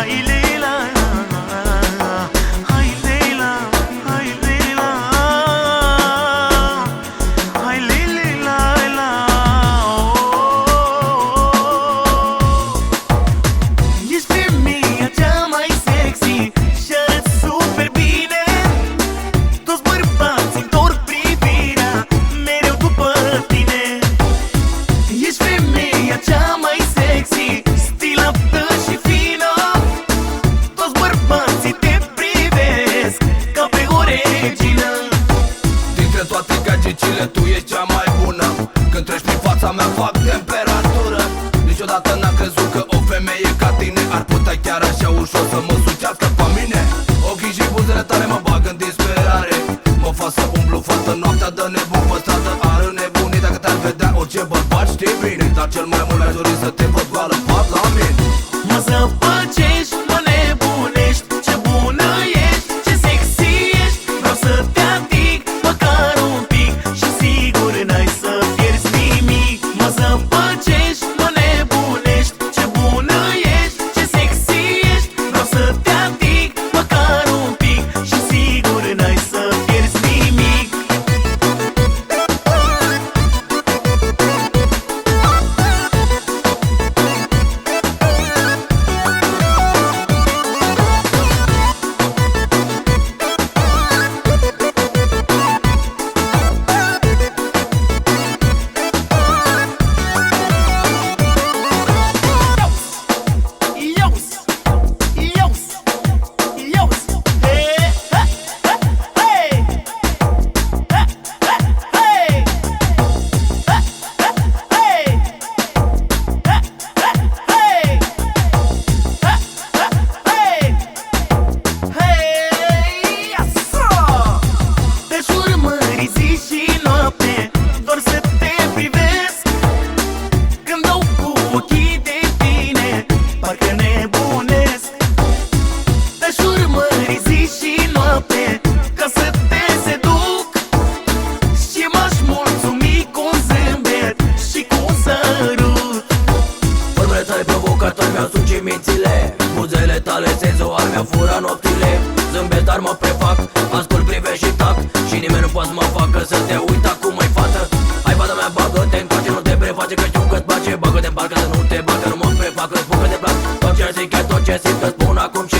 aile vecină Dintre toate gagicile tu ești cea mai bună. Când treci prin fața mea fac temperatură. Niciodată n-am crezut că o femeie ca tine Ar putea chiar așa ușor să mă sucească pe mine. Ochii și buzele tale mă bag în disperare. Mă fac să umblu fată noaptea de nebun pe stradă Ar nebuni dacă te-ar vedea orice bărbat știi bine Dar cel mai mult mi-aș dori să te văd. Senzual mi-au furat nopțile Zâmbetar mă prefac, ascult, privești și tac Și nimeni nu poate să mă facă să te uit acum mai fată. Hai fata mea bagă-te în coace, nu te preface că știu că-ți place. Bagă-te în parcă să nu te bagă, nu mă prefac, răspund că te plac. Tot ce zic e tot ce simt, că spun acum și